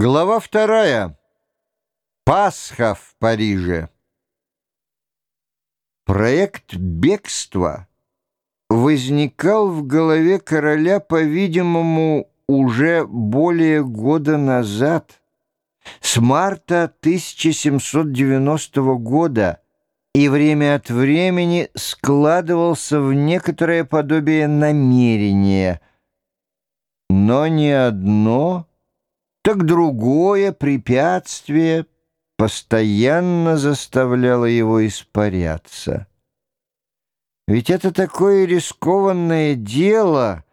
Глава вторая. Пасха в Париже. Проект бегства возникал в голове короля, по-видимому, уже более года назад, с марта 1790 года, и время от времени складывался в некоторое подобие намерения, но ни одно так другое препятствие постоянно заставляло его испаряться. Ведь это такое рискованное дело,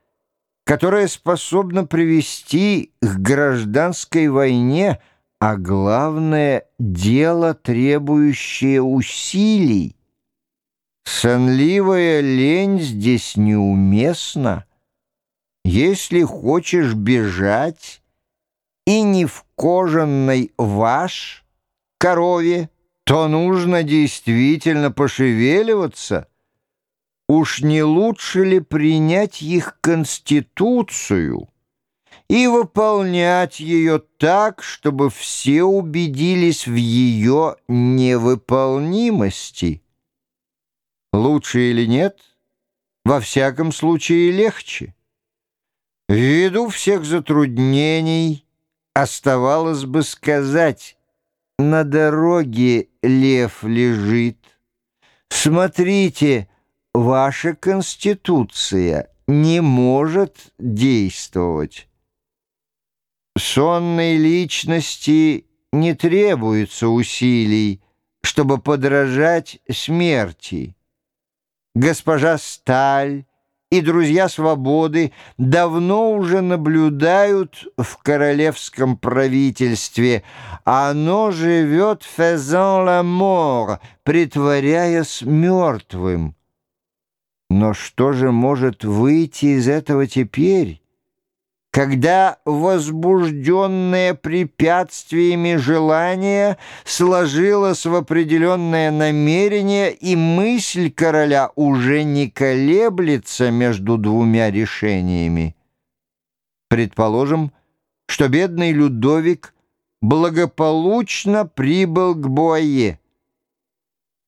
которое способно привести к гражданской войне, а главное — дело, требующее усилий. Сонливая лень здесь неуместна. Если хочешь бежать, и не в кожаной ваш корове, то нужно действительно пошевеливаться. Уж не лучше ли принять их конституцию и выполнять ее так, чтобы все убедились в ее невыполнимости? Лучше или нет? Во всяком случае легче. Ввиду всех затруднений, Оставалось бы сказать, на дороге лев лежит. Смотрите, ваша конституция не может действовать. Сонной личности не требуется усилий, чтобы подражать смерти. Госпожа Сталь и друзья свободы давно уже наблюдают в королевском правительстве. Оно живет faisant la mort, притворяясь мертвым. Но что же может выйти из этого теперь? Когда возбужденное препятствиями желание сложилось в определенное намерение, и мысль короля уже не колеблется между двумя решениями. Предположим, что бедный Людовик благополучно прибыл к Буае.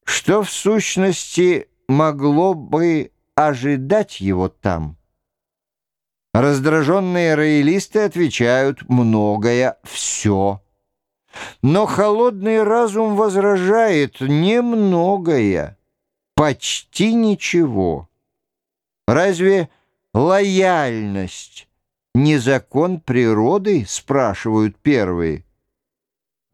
Что в сущности могло бы ожидать его там? Раздраженные роялисты отвечают «многое, все». Но холодный разум возражает «немногое, почти ничего». Разве лояльность не закон природы, спрашивают первые?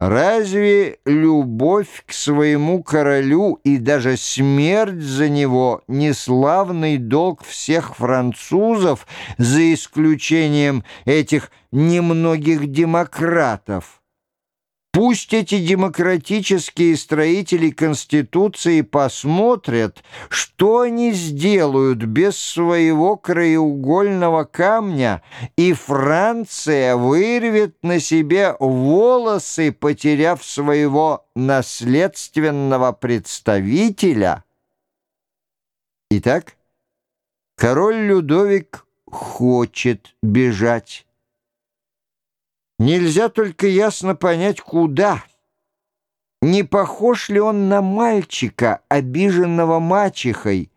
Разве любовь к своему королю и даже смерть за него не славный долг всех французов, за исключением этих немногих демократов? Пусть эти демократические строители Конституции посмотрят, что они сделают без своего краеугольного камня, и Франция вырвет на себе волосы, потеряв своего наследственного представителя. Итак, король Людовик хочет бежать. Нельзя только ясно понять, куда. Не похож ли он на мальчика, обиженного мачехой,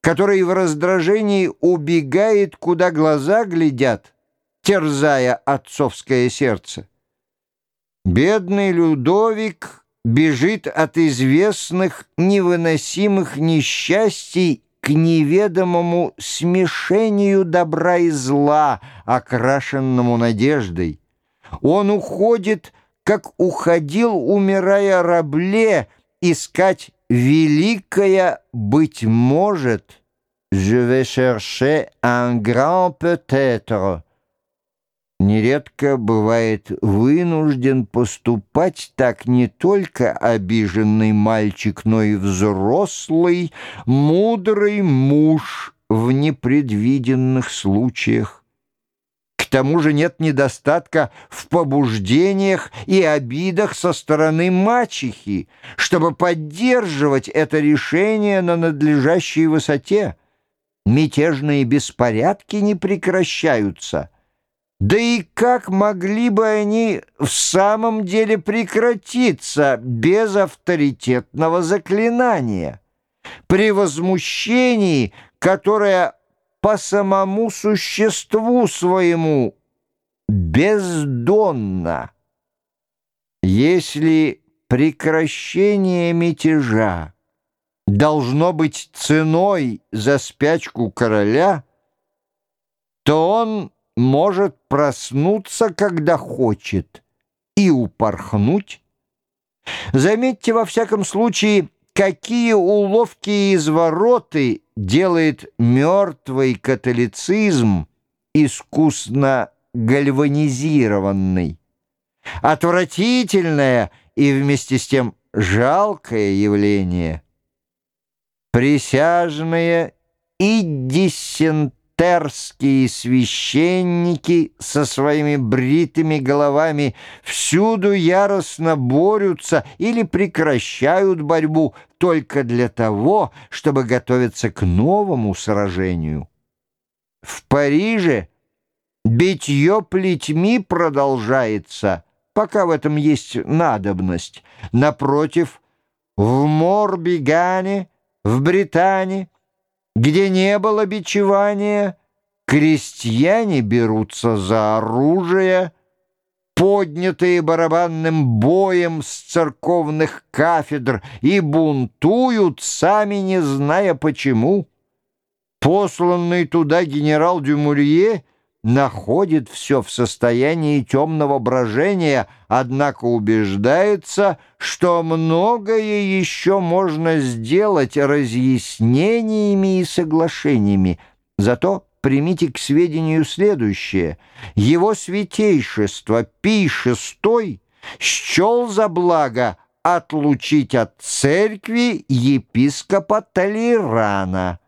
который в раздражении убегает, куда глаза глядят, терзая отцовское сердце? Бедный Людовик бежит от известных невыносимых несчастий к неведомому смешению добра и зла, окрашенному надеждой. Он уходит, как уходил, умирая Рабле, искать великое «быть может». «Je vais chercher un grand peut-être». Нередко бывает вынужден поступать так не только обиженный мальчик, но и взрослый, мудрый муж в непредвиденных случаях тому же нет недостатка в побуждениях и обидах со стороны мачехи, чтобы поддерживать это решение на надлежащей высоте. Мятежные беспорядки не прекращаются. Да и как могли бы они в самом деле прекратиться без авторитетного заклинания? При возмущении, которое по самому существу своему бездонно. Если прекращение мятежа должно быть ценой за спячку короля, то он может проснуться, когда хочет, и упорхнуть. Заметьте, во всяком случае, какие уловки и извороты делает мертвый католицизм искусно гальванизированный. Отвратительное и вместе с тем жалкое явление. Присяжные и диссентарии терские священники со своими бритыми головами всюду яростно борются или прекращают борьбу только для того, чтобы готовиться к новому сражению. В Париже битье плетьми продолжается, пока в этом есть надобность. Напротив, в Морбигане, в Британии, где не было бичевания, крестьяне берутся за оружие, поднятые барабанным боем с церковных кафедр и бунтуют, сами не зная почему. Посланный туда генерал Дюмурье находит все в состоянии темного брожения, однако убеждается, что многое еще можно сделать разъяснениями и соглашениями. Зато примите к сведению следующее. Его святейшество Пий VI счел за благо отлучить от церкви епископа Толерана.